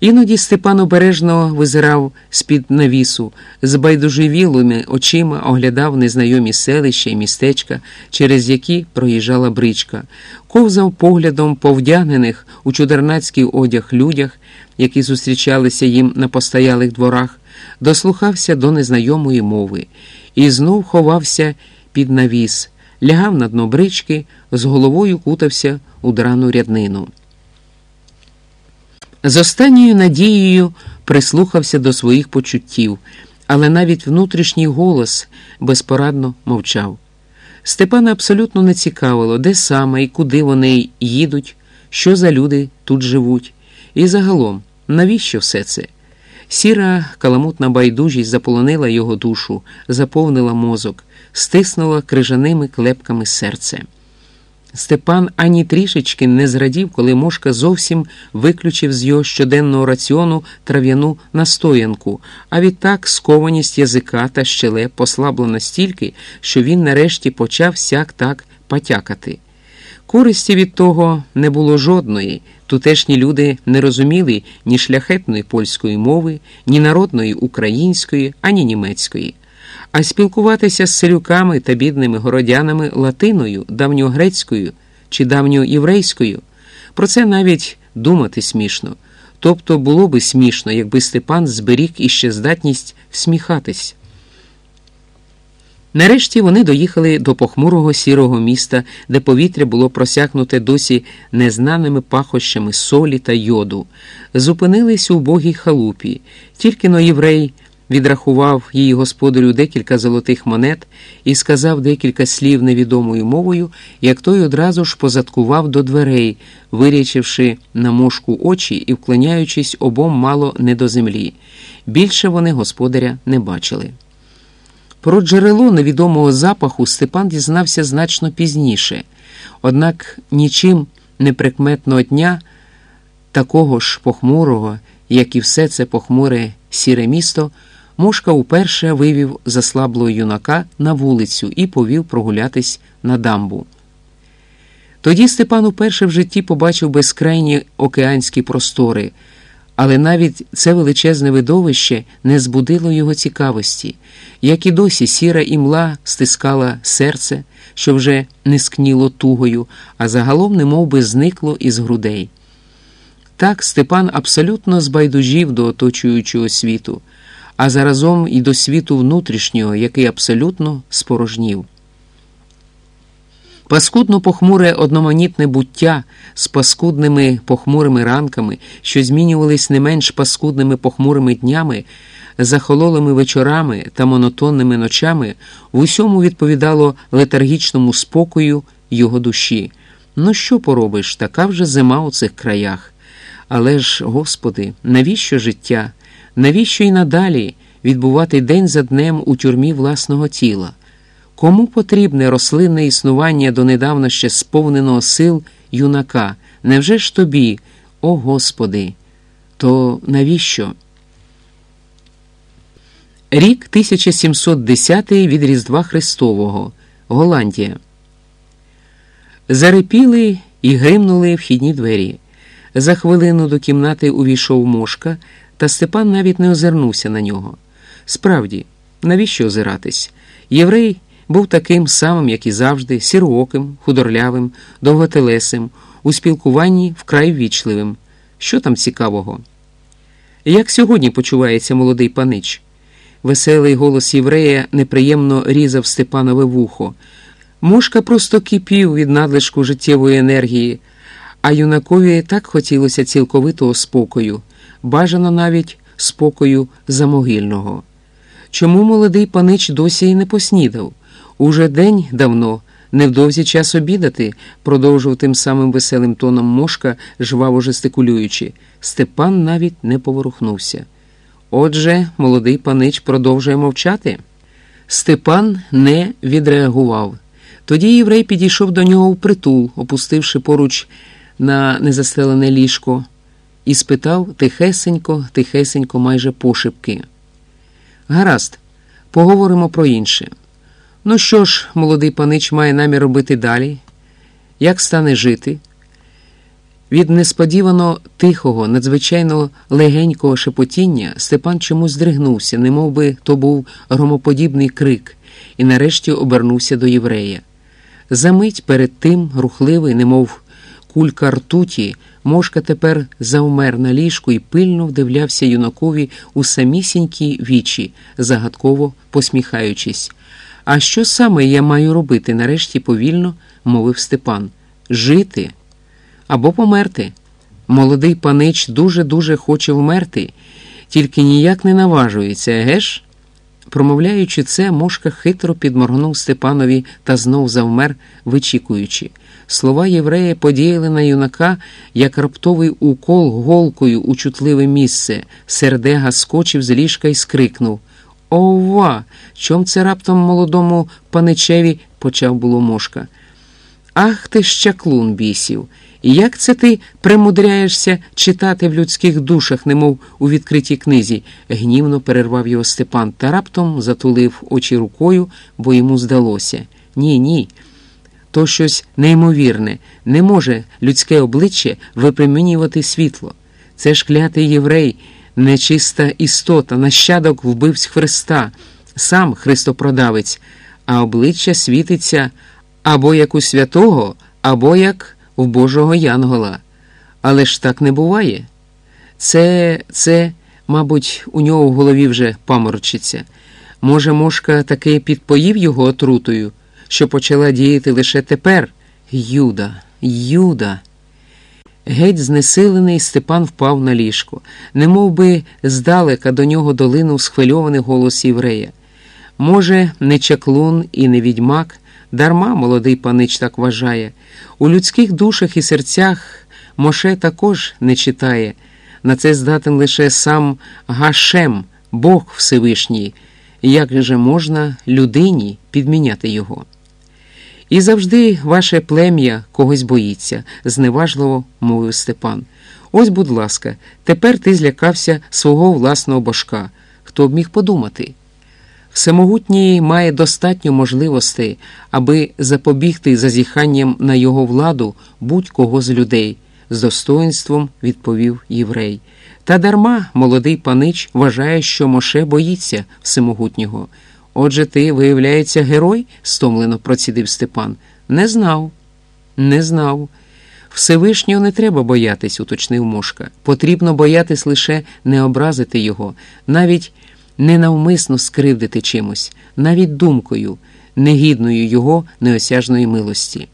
Іноді Степан обережно визирав з-під навісу, з байдужевілими очима оглядав незнайомі селища і містечка, через які проїжджала бричка, ковзав поглядом по вдягнених у чудернацький одяг людях, які зустрічалися їм на постоялих дворах, дослухався до незнайомої мови і знов ховався під навіс, лягав на дно брички, з головою кутався у драну ряднину. З останньою надією прислухався до своїх почуттів, але навіть внутрішній голос безпорадно мовчав. Степана абсолютно не цікавило, де саме і куди вони їдуть, що за люди тут живуть, і загалом, навіщо все це? Сіра каламутна байдужість заполонила його душу, заповнила мозок, стиснула крижаними клепками серце. Степан ані трішечки не зрадів, коли мошка зовсім виключив з його щоденного раціону трав'яну настоянку, а відтак скованість язика та щеле послабла настільки, що він нарешті почав сяк так потякати. Користі від того не було жодної. Тутешні люди не розуміли ні шляхетної польської мови, ні народної української, ані німецької. А спілкуватися з селюками та бідними городянами латиною, давньогрецькою чи давньоєврейською про це навіть думати смішно. Тобто було би смішно, якби Степан зберіг іще здатність всміхатись. Нарешті вони доїхали до похмурого сірого міста, де повітря було просякнуте досі незнаними пахощами солі та йоду. Зупинились у убогій халупі. Тільки но єврей відрахував її господарю декілька золотих монет і сказав декілька слів невідомою мовою, як той одразу ж позадкував до дверей, вирячивши на мошку очі і вклоняючись обом мало не до землі. Більше вони господаря не бачили. Про джерело невідомого запаху Степан дізнався значно пізніше, однак нічим неприкметного дня, такого ж похмурого, як і все це похмуре сіре місто, Мошка уперше вивів заслаблого юнака на вулицю і повів прогулятись на дамбу. Тоді Степан уперше в житті побачив безкрайні океанські простори, але навіть це величезне видовище не збудило його цікавості, як і досі сіра імла стискала серце, що вже не скніло тугою, а загалом немов би зникло із грудей. Так Степан абсолютно збайдужів до оточуючого світу а заразом і до світу внутрішнього, який абсолютно спорожнів. Паскудно похмуре одноманітне буття з паскудними похмурими ранками, що змінювались не менш паскудними похмурими днями, захололими вечорами та монотонними ночами, в усьому відповідало летаргічному спокою його душі. Ну, що поробиш, така вже зима у цих краях. Але ж, Господи, навіщо життя? Навіщо й надалі відбувати день за днем у тюрмі власного тіла? Кому потрібне рослинне існування донедавна ще сповненого сил юнака? Невже ж тобі, о Господи? То навіщо? Рік 1710 від Різдва Христового, Голландія. Зарипіли і гримнули вхідні двері. За хвилину до кімнати увійшов мошка. Та Степан навіть не озирнувся на нього. Справді, навіщо озиратись? Єврей був таким самим, як і завжди, сірооким, худорлявим, довготелесим, у спілкуванні вкрай ввічливим. Що там цікавого? Як сьогодні почувається молодий панич? Веселий голос єврея неприємно різав Степанове вухо. Мушка просто кипів від надлишку життєвої енергії, а юнакові так хотілося цілковитого спокою бажано навіть спокою замогильного. Чому молодий панич досі й не поснідав? Уже день давно, невдовзі час обідати, продовжував тим самим веселим тоном мошка, жваво жестикулюючи. Степан навіть не поворухнувся. Отже, молодий панич продовжує мовчати. Степан не відреагував. Тоді єврей підійшов до нього впритул, опустивши поруч на незастелене ліжко і спитав тихесенько, тихесенько, майже пошепки. Гаразд, поговоримо про інше. Ну що ж, молодий панич має намір робити далі? Як стане жити? Від несподівано тихого, надзвичайно легенького шепотіння Степан чомусь здригнувся, немов би то був громоподібний крик, і нарешті обернувся до єврея. Замить перед тим рухливий, немов кулька ртуті, мошка тепер завмер на ліжку і пильно вдивлявся юнакові у самісінькі вічі, загадково посміхаючись. А що саме я маю робити? нарешті повільно мовив Степан. Жити або померти. Молодий панич дуже-дуже хоче вмерти, тільки ніяк не наважується, еге ж? Промовляючи це, мошка хитро підморгнув Степанові та знов завмер, вичікуючи. Слова єврея подіяли на юнака, як раптовий укол голкою у чутливе місце. Сердега скочив з ліжка і скрикнув Ова! Чом це раптом молодому паничеві почав було мошка. Ах ти щаклун бісів! І як це ти примудряєшся читати в людських душах, немов у відкритій книзі? гнівно перервав його Степан та раптом затулив очі рукою, бо йому здалося. Ні, ні. То щось неймовірне, не може людське обличчя випромінювати світло. Це ж клятий єврей, нечиста істота, нащадок вбивць Христа, сам Христопродавець, а обличчя світиться або як у святого, або як в Божого Янгола. Але ж так не буває. Це, це, мабуть, у нього в голові вже паморчиться. Може, мошка таки підпоїв його отрутою, що почала діяти лише тепер. Юда, Юда. Геть знесилений Степан впав на ліжко, немов би здалека до нього долинув схвильований голос єврея. Може, не чаклун і не відьмак, дарма молодий панич так вважає. У людських душах і серцях Моше також не читає. На це здатен лише сам Гашем, Бог Всевишній, як же можна людині підміняти його? І завжди ваше плем'я когось боїться, зневажливо мовив Степан. Ось, будь ласка, тепер ти злякався свого власного божка. Хто б міг подумати? Всемогутній має достатньо можливостей, аби запобігти зазіханням на його владу будь-кого з людей, з достоинством відповів єврей. Та дарма молодий панич вважає, що Моше боїться всемогутнього. Отже, ти, виявляється, герой? стомлено процідив Степан. Не знав, не знав. Всевишнього не треба боятись, уточнив Мошка. Потрібно боятись лише не образити його, навіть ненавмисно скривдити чимось, навіть думкою, негідною його неосяжної милості.